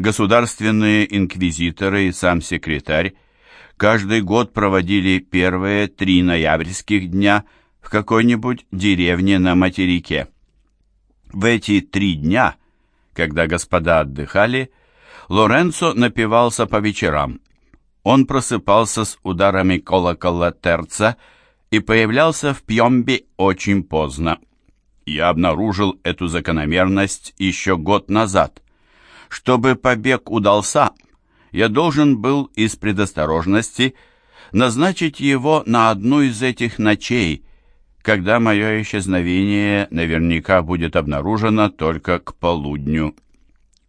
Государственные инквизиторы и сам секретарь каждый год проводили первые три ноябрьских дня в какой-нибудь деревне на материке. В эти три дня, когда господа отдыхали, Лоренцо напивался по вечерам. Он просыпался с ударами колокола терца и появлялся в Пьембе очень поздно. Я обнаружил эту закономерность еще год назад. Чтобы побег удался, я должен был из предосторожности назначить его на одну из этих ночей, когда мое исчезновение наверняка будет обнаружено только к полудню.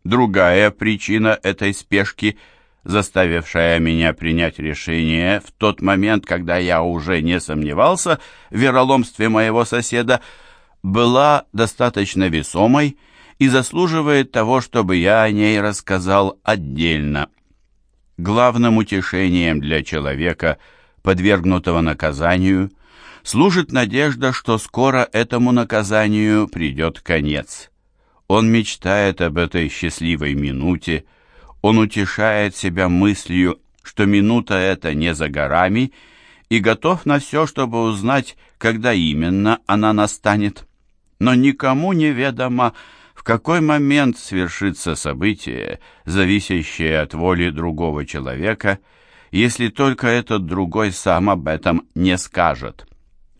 Другая причина этой спешки, заставившая меня принять решение в тот момент, когда я уже не сомневался в вероломстве моего соседа, была достаточно весомой и заслуживает того, чтобы я о ней рассказал отдельно. Главным утешением для человека, подвергнутого наказанию, служит надежда, что скоро этому наказанию придет конец. Он мечтает об этой счастливой минуте, он утешает себя мыслью, что минута эта не за горами, и готов на все, чтобы узнать, когда именно она настанет. Но никому не ведомо, в какой момент свершится событие, зависящее от воли другого человека, если только этот другой сам об этом не скажет.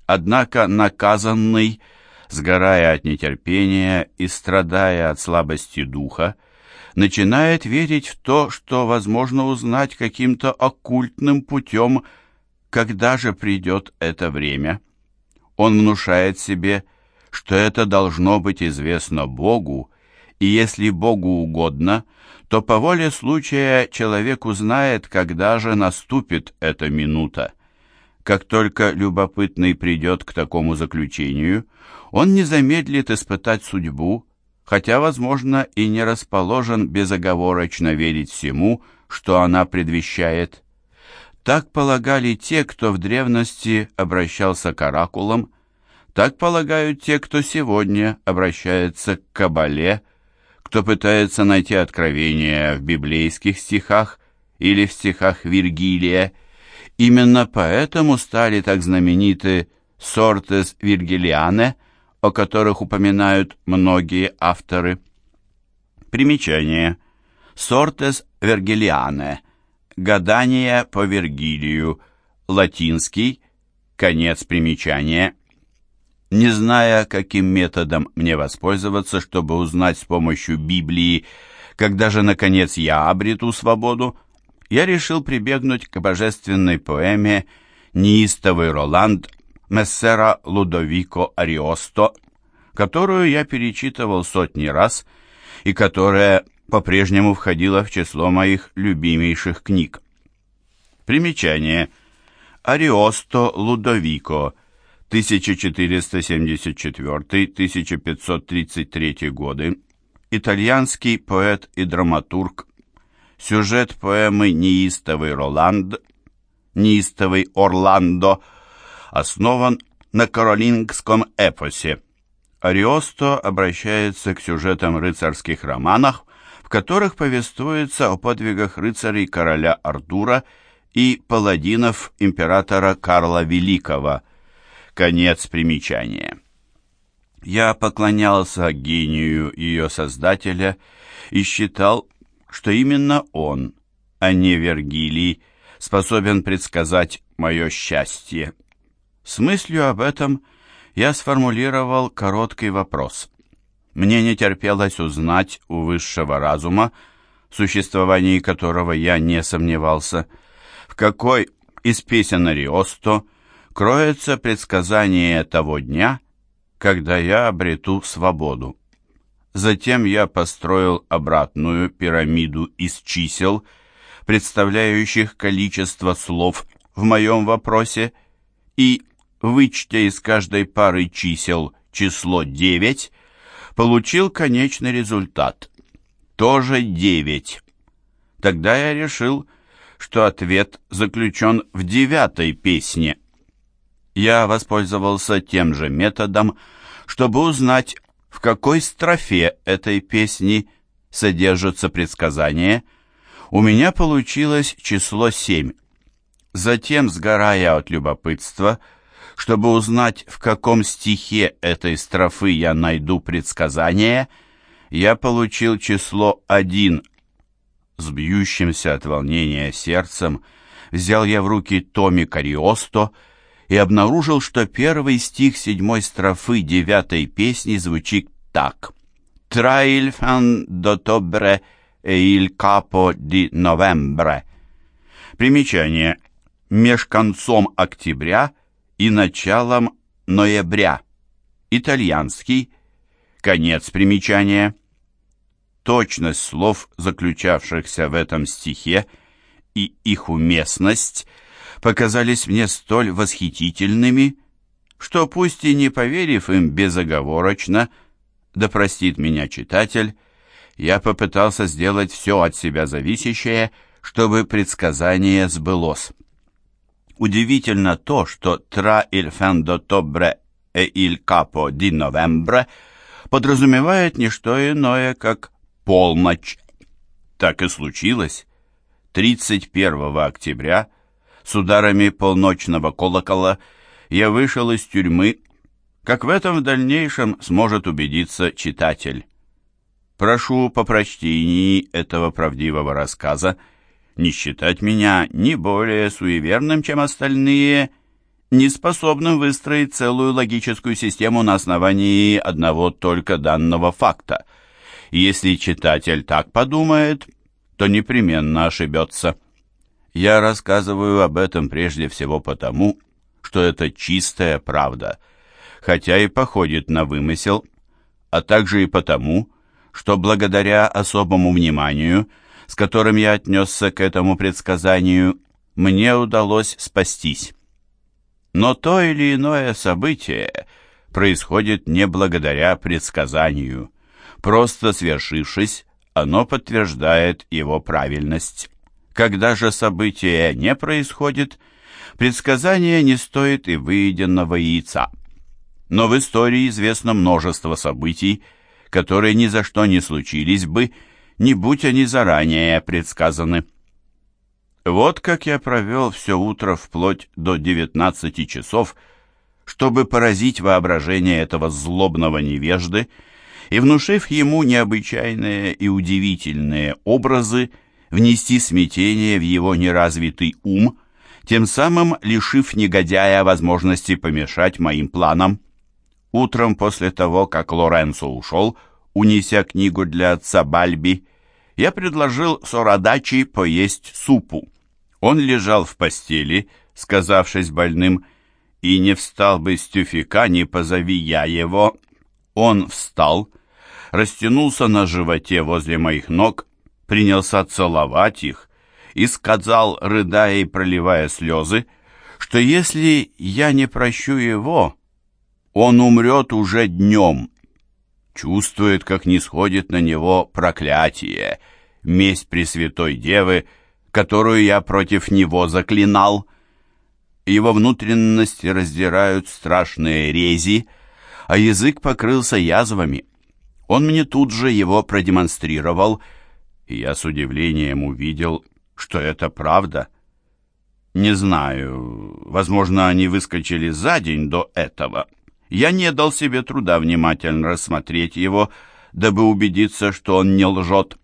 Однако наказанный, сгорая от нетерпения и страдая от слабости духа, начинает верить в то, что возможно узнать каким-то оккультным путем, когда же придет это время. Он внушает себе, что это должно быть известно Богу, и если Богу угодно, то по воле случая человек узнает, когда же наступит эта минута. Как только любопытный придет к такому заключению, он не замедлит испытать судьбу, хотя, возможно, и не расположен безоговорочно верить всему, что она предвещает. Так полагали те, кто в древности обращался к оракулам, так полагают те, кто сегодня обращается к Кабале, кто пытается найти откровения в библейских стихах или в стихах Виргилия. Именно поэтому стали так знамениты «Сортес Виргилиане», о которых упоминают многие авторы. Примечание. «Сортес Вергилиане» – гадание по Вергилию, латинский, конец примечания – не зная, каким методом мне воспользоваться, чтобы узнать с помощью Библии, когда же, наконец, я обрету свободу, я решил прибегнуть к божественной поэме «Неистовый Роланд» Мессера Лудовико Ариосто, которую я перечитывал сотни раз и которая по-прежнему входила в число моих любимейших книг. Примечание. Ариосто Лудовико – 1474-1533 годы, итальянский поэт и драматург, сюжет поэмы «Неистовый Роланд», «Неистовый Орландо» основан на каролингском эпосе. Ариосто обращается к сюжетам рыцарских романах, в которых повествуется о подвигах рыцарей короля Артура и паладинов императора Карла Великого – Конец примечания. Я поклонялся гению ее создателя и считал, что именно он, а не Вергилий, способен предсказать мое счастье. С мыслью об этом я сформулировал короткий вопрос. Мне не терпелось узнать у высшего разума, в существовании которого я не сомневался, в какой из песен Ариосто – кроется предсказание того дня, когда я обрету свободу. Затем я построил обратную пирамиду из чисел, представляющих количество слов в моем вопросе, и, вычтя из каждой пары чисел число 9, получил конечный результат. Тоже 9. Тогда я решил, что ответ заключен в девятой песне я воспользовался тем же методом, чтобы узнать, в какой строфе этой песни содержится предсказание, у меня получилось число семь. Затем, сгорая от любопытства, чтобы узнать, в каком стихе этой строфы я найду предсказание, я получил число один. С бьющимся от волнения сердцем взял я в руки Томи Кариосто и обнаружил, что первый стих седьмой строфы девятой песни звучит так. «Tra il fan d'ottobre e il capo di novembre». Примечание. Меж концом октября и началом ноября. Итальянский. Конец примечания. Точность слов, заключавшихся в этом стихе, и их уместность показались мне столь восхитительными, что пусть и не поверив им безоговорочно, да простит меня читатель, я попытался сделать все от себя зависящее, чтобы предсказание сбылось. Удивительно то, что «tra il fin d'ottobre e il capo di novembre» подразумевает не что иное, как «полночь». Так и случилось. 31 октября с ударами полночного колокола я вышел из тюрьмы, как в этом в дальнейшем сможет убедиться читатель. Прошу по прочтении этого правдивого рассказа не считать меня ни более суеверным, чем остальные, не способным выстроить целую логическую систему на основании одного только данного факта. Если читатель так подумает, то непременно ошибется. Я рассказываю об этом прежде всего потому, что это чистая правда, хотя и походит на вымысел, а также и потому, что благодаря особому вниманию, с которым я отнесся к этому предсказанию, мне удалось спастись. Но то или иное событие происходит не благодаря предсказанию. Просто свершившись, оно подтверждает его правильность. Когда же событие не происходит, предсказание не стоит и выеденного яйца. Но в истории известно множество событий, которые ни за что не случились бы, не будь они заранее предсказаны. Вот как я провел все утро вплоть до 19 часов, чтобы поразить воображение этого злобного невежды, и, внушив ему необычайные и удивительные образы, внести смятение в его неразвитый ум, тем самым лишив негодяя возможности помешать моим планам. Утром после того, как Лоренцо ушел, унеся книгу для отца Бальби, я предложил Сорадачи поесть супу. Он лежал в постели, сказавшись больным, и не встал бы с тюфика, не позови я его. Он встал, растянулся на животе возле моих ног, принялся целовать их и сказал, рыдая и проливая слезы, что если я не прощу его, он умрет уже днем. Чувствует, как не сходит на него проклятие, месть Пресвятой Девы, которую я против него заклинал. Его внутренности раздирают страшные рези, а язык покрылся язвами. Он мне тут же его продемонстрировал, и я с удивлением увидел, что это правда. Не знаю, возможно, они выскочили за день до этого. Я не дал себе труда внимательно рассмотреть его, дабы убедиться, что он не лжет.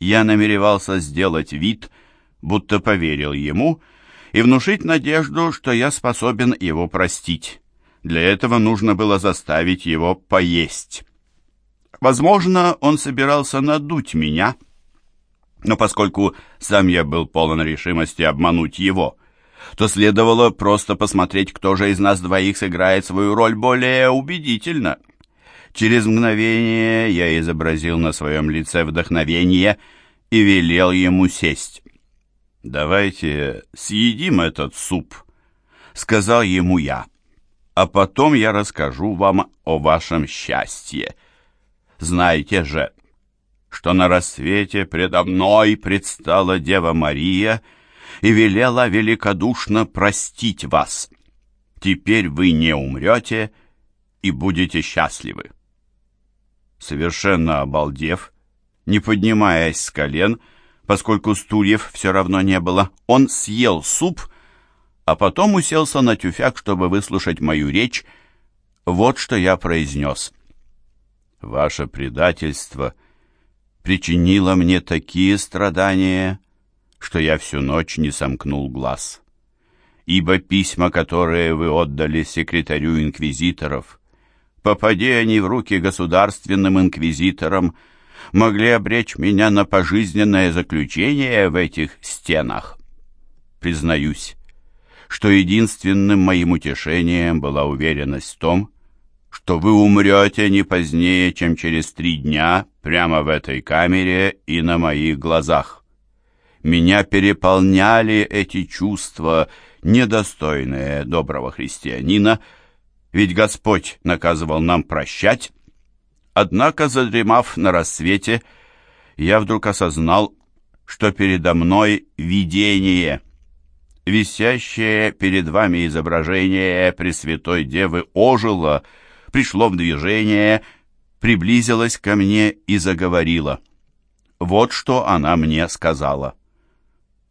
Я намеревался сделать вид, будто поверил ему, и внушить надежду, что я способен его простить. Для этого нужно было заставить его поесть. Возможно, он собирался надуть меня, но поскольку сам я был полон решимости обмануть его, то следовало просто посмотреть, кто же из нас двоих сыграет свою роль более убедительно. Через мгновение я изобразил на своем лице вдохновение и велел ему сесть. «Давайте съедим этот суп», — сказал ему я, — «а потом я расскажу вам о вашем счастье». Знайте же, что на рассвете предо мной предстала Дева Мария и велела великодушно простить вас. Теперь вы не умрете и будете счастливы. Совершенно обалдев, Не поднимаясь с колен, поскольку стульев все равно не было, он съел суп, а потом уселся на тюфяк, чтобы выслушать мою речь. Вот что я произнес. «Ваше предательство причинило мне такие страдания, что я всю ночь не сомкнул глаз. Ибо письма, которые вы отдали секретарю инквизиторов, попади они в руки государственным инквизиторам, — могли обречь меня на пожизненное заключение в этих стенах. Признаюсь, что единственным моим утешением была уверенность в том, что вы умрете не позднее, чем через три дня прямо в этой камере и на моих глазах. Меня переполняли эти чувства, недостойные доброго христианина, ведь Господь наказывал нам прощать, Однако, задремав на рассвете, я вдруг осознал, что передо мной видение. Висящее перед вами изображение Пресвятой Девы ожило, пришло в движение, приблизилось ко мне и заговорило. Вот что она мне сказала.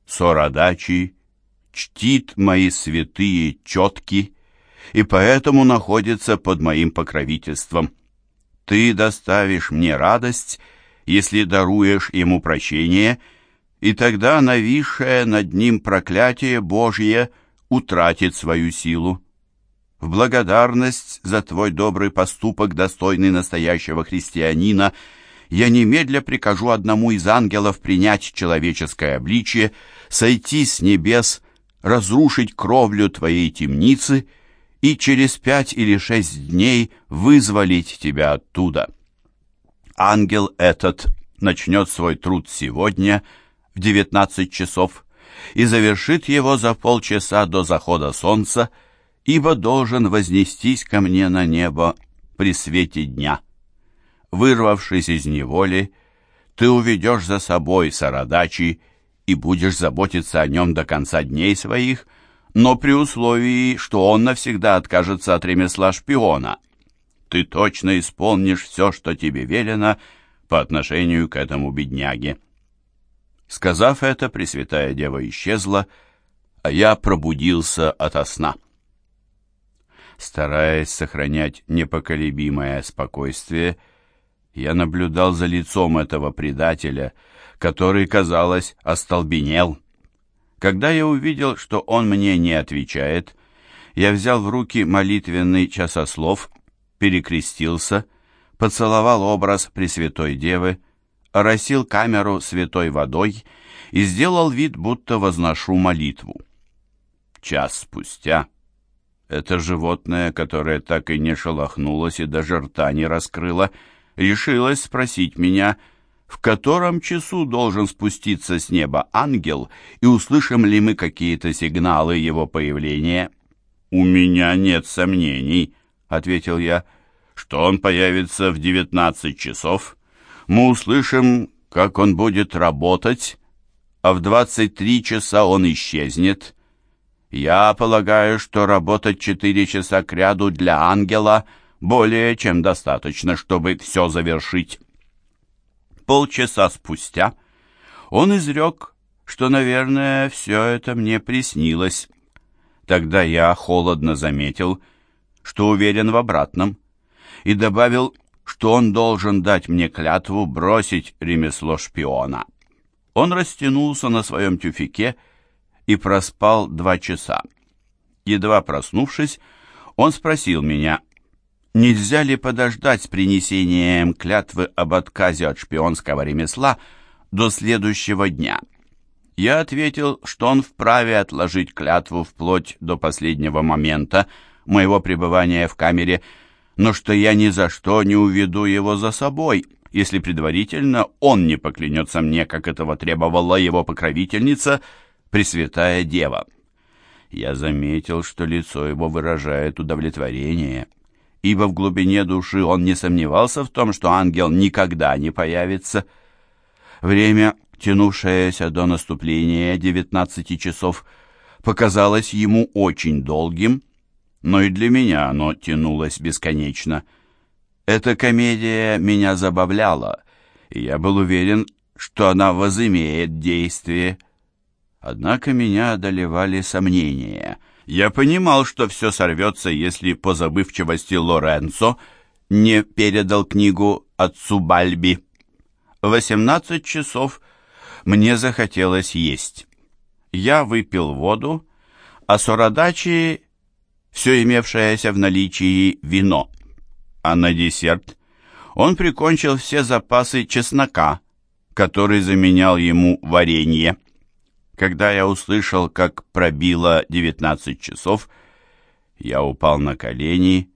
Сорадачи чтит мои святые четки и поэтому находится под моим покровительством. Ты доставишь мне радость, если даруешь ему прощение, и тогда нависшее над ним проклятие Божье утратит свою силу. В благодарность за твой добрый поступок, достойный настоящего христианина, я немедля прикажу одному из ангелов принять человеческое обличие, сойти с небес, разрушить кровлю твоей темницы и через пять или шесть дней вызволить тебя оттуда. Ангел этот начнет свой труд сегодня в девятнадцать часов и завершит его за полчаса до захода солнца, ибо должен вознестись ко мне на небо при свете дня. Вырвавшись из неволи, ты уведешь за собой Сарадачи и будешь заботиться о нем до конца дней своих, но при условии, что он навсегда откажется от ремесла шпиона. Ты точно исполнишь все, что тебе велено по отношению к этому бедняге». Сказав это, Пресвятая Дева исчезла, а я пробудился ото сна. Стараясь сохранять непоколебимое спокойствие, я наблюдал за лицом этого предателя, который, казалось, остолбенел. Когда я увидел, что он мне не отвечает, я взял в руки молитвенный часослов, перекрестился, поцеловал образ Пресвятой Девы, оросил камеру святой водой и сделал вид, будто возношу молитву. Час спустя это животное, которое так и не шелохнулось и даже рта не раскрыло, решилось спросить меня — в котором часу должен спуститься с неба ангел, и услышим ли мы какие-то сигналы его появления? «У меня нет сомнений», — ответил я, — «что он появится в девятнадцать часов. Мы услышим, как он будет работать, а в двадцать три часа он исчезнет. Я полагаю, что работать четыре часа кряду для ангела более чем достаточно, чтобы все завершить». Полчаса спустя он изрек, что, наверное, все это мне приснилось. Тогда я холодно заметил, что уверен в обратном, и добавил, что он должен дать мне клятву бросить ремесло шпиона. Он растянулся на своем тюфике и проспал два часа. Едва проснувшись, он спросил меня, Нельзя ли подождать с принесением клятвы об отказе от шпионского ремесла до следующего дня? Я ответил, что он вправе отложить клятву вплоть до последнего момента моего пребывания в камере, но что я ни за что не уведу его за собой, если предварительно он не поклянется мне, как этого требовала его покровительница, Пресвятая Дева. Я заметил, что лицо его выражает удовлетворение ибо в глубине души он не сомневался в том, что ангел никогда не появится. Время, тянувшееся до наступления девятнадцати часов, показалось ему очень долгим, но и для меня оно тянулось бесконечно. Эта комедия меня забавляла, и я был уверен, что она возымеет действие. Однако меня одолевали сомнения. Я понимал, что все сорвется, если по забывчивости Лоренцо не передал книгу отцу Бальби. В 18 часов мне захотелось есть. Я выпил воду, а Сородачи все имевшееся в наличии вино. А на десерт он прикончил все запасы чеснока, который заменял ему варенье. Когда я услышал, как пробило 19 часов, я упал на колени,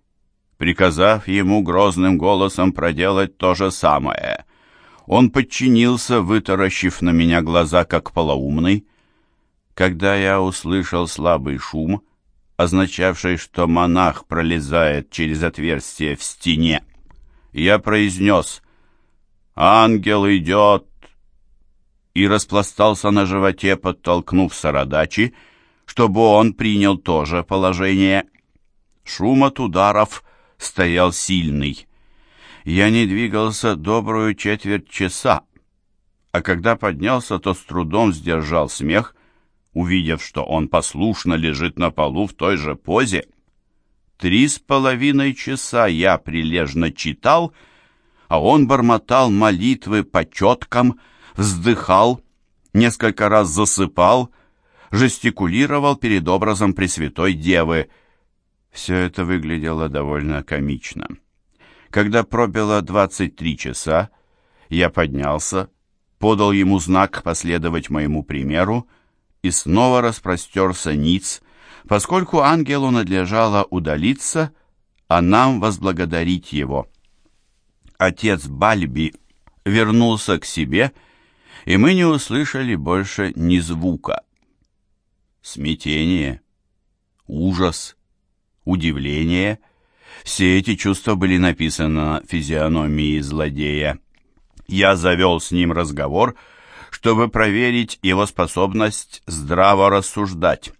приказав ему грозным голосом проделать то же самое. Он подчинился, вытаращив на меня глаза, как полоумный. Когда я услышал слабый шум, означавший, что монах пролезает через отверстие в стене, я произнес «Ангел идет!» И распластался на животе, подтолкнув Сарадачи, чтобы он принял то же положение. Шум от ударов стоял сильный. Я не двигался добрую четверть часа, а когда поднялся, то с трудом сдержал смех, увидев, что он послушно лежит на полу в той же позе. Три с половиной часа я прилежно читал, а он бормотал молитвы по четкам, вздыхал, несколько раз засыпал, жестикулировал перед образом Пресвятой Девы. Все это выглядело довольно комично. Когда пробило 23 часа, я поднялся, подал ему знак последовать моему примеру и снова распростерся ниц, поскольку ангелу надлежало удалиться, а нам возблагодарить его. Отец Бальби вернулся к себе, и мы не услышали больше ни звука. Смятение, ужас, удивление — все эти чувства были написаны на физиономии злодея. Я завел с ним разговор, чтобы проверить его способность здраво рассуждать.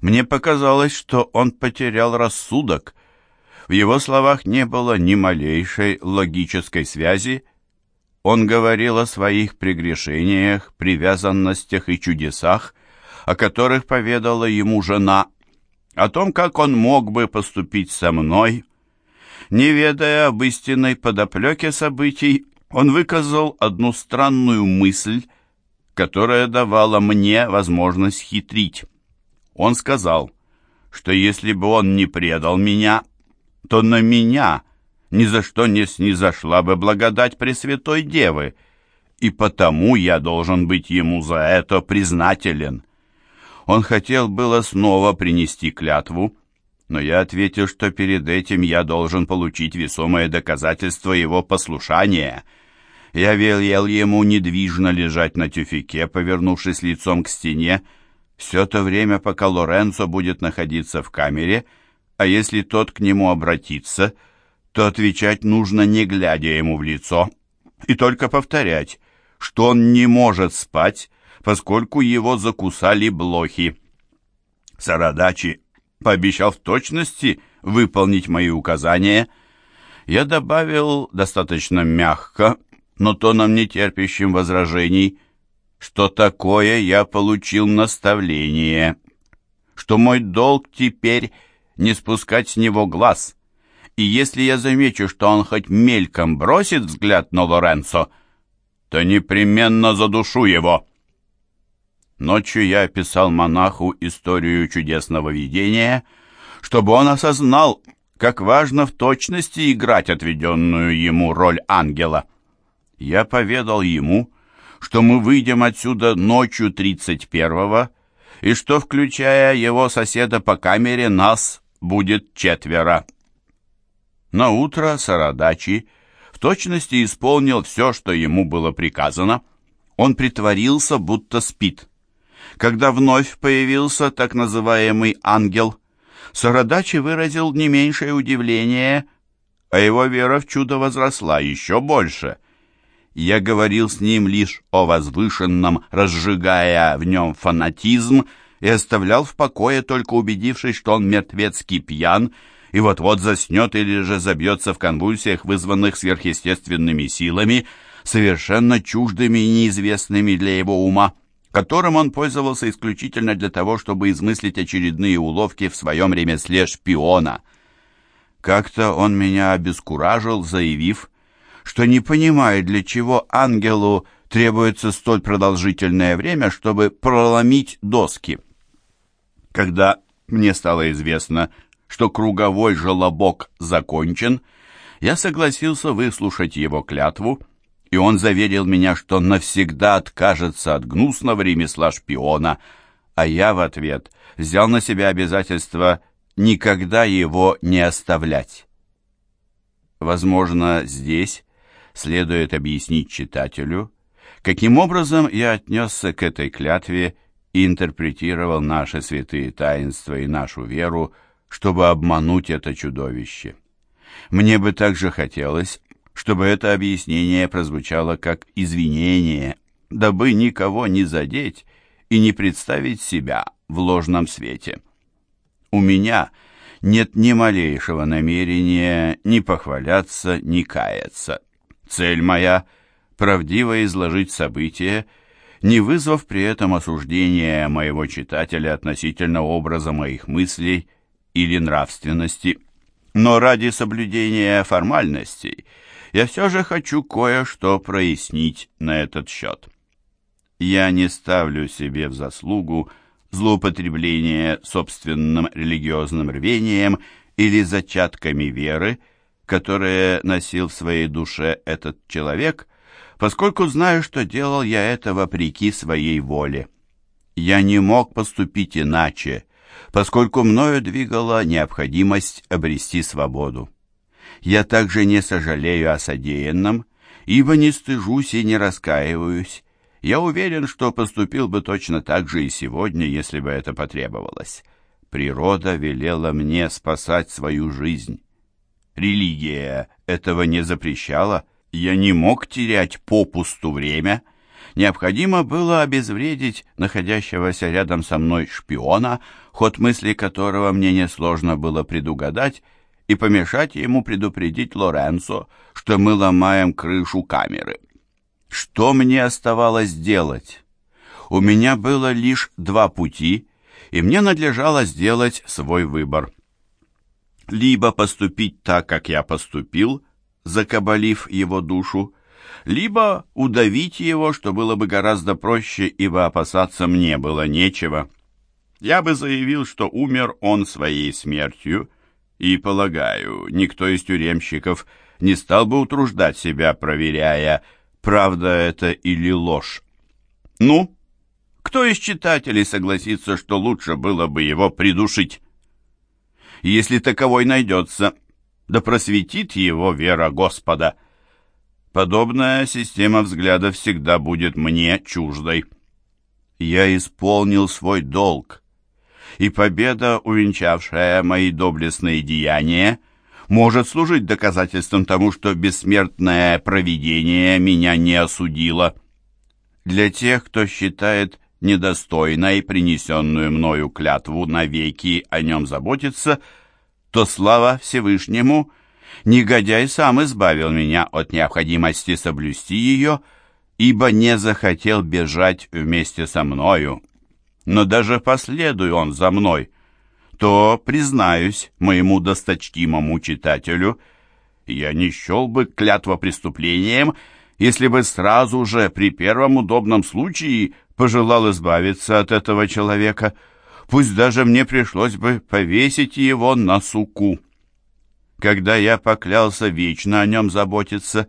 Мне показалось, что он потерял рассудок. В его словах не было ни малейшей логической связи. Он говорил о своих прегрешениях, привязанностях и чудесах, о которых поведала ему жена, о том, как он мог бы поступить со мной. Не ведая об истинной подоплеке событий, он выказал одну странную мысль, которая давала мне возможность хитрить. Он сказал, что если бы он не предал меня, то на меня ни за что не снизошла бы благодать Пресвятой Девы, и потому я должен быть ему за это признателен. Он хотел было снова принести клятву, но я ответил, что перед этим я должен получить весомое доказательство его послушания. Я велел ему недвижно лежать на тюфике, повернувшись лицом к стене, все то время, пока Лоренцо будет находиться в камере, а если тот к нему обратится, то отвечать нужно, не глядя ему в лицо, и только повторять, что он не может спать, поскольку его закусали блохи. Сарадачи пообещал в точности выполнить мои указания. Я добавил достаточно мягко, но тоном нетерпящим возражений, что такое я получил наставление, что мой долг теперь не спускать с него глаз, и если я замечу, что он хоть мельком бросит взгляд на Лоренцо, то непременно задушу его». Ночью я описал монаху историю чудесного видения, чтобы он осознал, как важно в точности играть отведенную ему роль ангела. Я поведал ему, что мы выйдем отсюда ночью 31-го, и что, включая его соседа по камере, нас будет четверо. На утро Сарадачи в точности исполнил все, что ему было приказано. Он притворился, будто спит. Когда вновь появился так называемый ангел, Сарадачи выразил не меньшее удивление, а его вера в чудо возросла еще больше. Я говорил с ним лишь о возвышенном, разжигая в нем фанатизм, и оставлял в покое, только убедившись, что он мертвецкий пьян и вот-вот заснет или же забьется в конвульсиях, вызванных сверхъестественными силами, совершенно чуждыми и неизвестными для его ума, которым он пользовался исключительно для того, чтобы измыслить очередные уловки в своем ремесле шпиона. Как-то он меня обескуражил, заявив, что не понимает, для чего ангелу требуется столь продолжительное время, чтобы проломить доски. Когда мне стало известно, что круговой желобок закончен, я согласился выслушать его клятву, и он заверил меня, что навсегда откажется от гнусного ремесла шпиона, а я в ответ взял на себя обязательство никогда его не оставлять. Возможно, здесь следует объяснить читателю, каким образом я отнесся к этой клятве и интерпретировал наши святые таинства и нашу веру, чтобы обмануть это чудовище. Мне бы также хотелось, чтобы это объяснение прозвучало как извинение, дабы никого не задеть и не представить себя в ложном свете. У меня нет ни малейшего намерения ни похваляться, ни каяться. Цель моя — правдиво изложить события, не вызвав при этом осуждения моего читателя относительно образа моих мыслей или нравственности. Но ради соблюдения формальностей я все же хочу кое-что прояснить на этот счет. Я не ставлю себе в заслугу злоупотребление собственным религиозным рвением или зачатками веры, которые носил в своей душе этот человек, поскольку знаю, что делал я это вопреки своей воле. Я не мог поступить иначе, поскольку мною двигала необходимость обрести свободу. Я также не сожалею о содеянном, ибо не стыжусь и не раскаиваюсь. Я уверен, что поступил бы точно так же и сегодня, если бы это потребовалось. Природа велела мне спасать свою жизнь. Религия этого не запрещала. Я не мог терять попусту время — Необходимо было обезвредить находящегося рядом со мной шпиона, ход мысли которого мне несложно было предугадать, и помешать ему предупредить Лоренцо, что мы ломаем крышу камеры. Что мне оставалось делать? У меня было лишь два пути, и мне надлежало сделать свой выбор. Либо поступить так, как я поступил, закабалив его душу, либо удавить его, что было бы гораздо проще, ибо опасаться мне было нечего. Я бы заявил, что умер он своей смертью, и, полагаю, никто из тюремщиков не стал бы утруждать себя, проверяя, правда это или ложь. Ну, кто из читателей согласится, что лучше было бы его придушить? Если таковой найдется, да просветит его вера Господа — Подобная система взглядов всегда будет мне чуждой. Я исполнил свой долг, и победа, увенчавшая мои доблестные деяния, может служить доказательством тому, что бессмертное провидение меня не осудило. Для тех, кто считает недостойной принесенную мною клятву навеки о нем заботиться, то слава Всевышнему — негодяй сам избавил меня от необходимости соблюсти ее, ибо не захотел бежать вместе со мною. Но даже последуй он за мной, то, признаюсь моему досточтимому читателю, я не счел бы клятва преступлением, если бы сразу же при первом удобном случае пожелал избавиться от этого человека, пусть даже мне пришлось бы повесить его на суку. Когда я поклялся вечно о нем заботиться,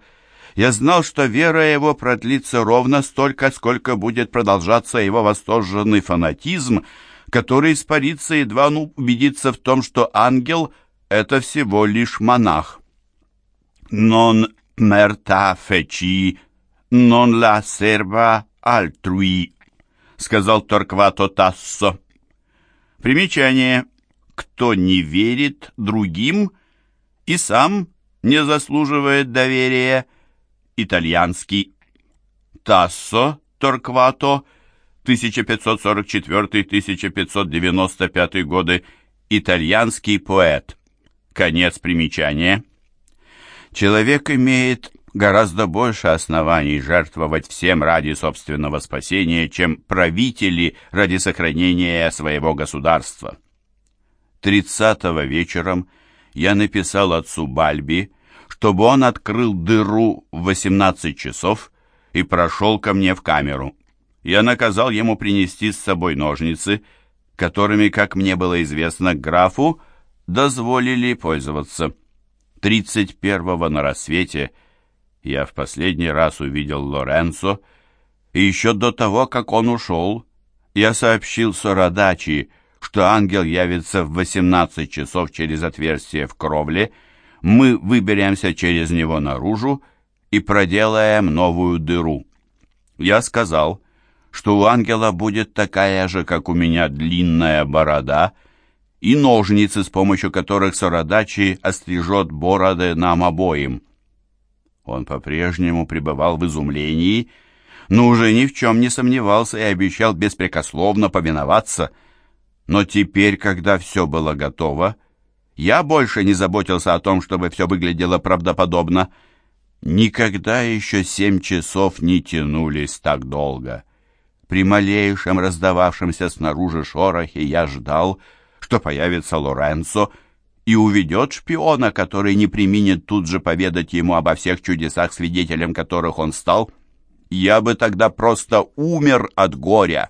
я знал, что вера его продлится ровно столько, сколько будет продолжаться его восторженный фанатизм, который испарится, едва он убедится в том, что ангел — это всего лишь монах. «Non merta feci, non la serva altrui», — сказал Торквато Тассо. Примечание. «Кто не верит другим, и сам не заслуживает доверия. Итальянский. Тассо Торквато, 1544-1595 годы, итальянский поэт. Конец примечания. Человек имеет гораздо больше оснований жертвовать всем ради собственного спасения, чем правители ради сохранения своего государства. 30-го вечером я написал отцу Бальби, чтобы он открыл дыру в 18 часов и прошел ко мне в камеру. Я наказал ему принести с собой ножницы, которыми, как мне было известно, графу дозволили пользоваться. 31-го на рассвете я в последний раз увидел Лоренцо, и еще до того, как он ушел, я сообщил Сородачи, что ангел явится в 18 часов через отверстие в кровле, мы выберемся через него наружу и проделаем новую дыру. Я сказал, что у ангела будет такая же, как у меня, длинная борода и ножницы, с помощью которых Сородачи острижет бороды нам обоим. Он по-прежнему пребывал в изумлении, но уже ни в чем не сомневался и обещал беспрекословно повиноваться. Но теперь, когда все было готово, я больше не заботился о том, чтобы все выглядело правдоподобно. Никогда еще семь часов не тянулись так долго. При малейшем раздававшемся снаружи шорохе я ждал, что появится Лоренцо и уведет шпиона, который не применит тут же поведать ему обо всех чудесах, свидетелем которых он стал. Я бы тогда просто умер от горя.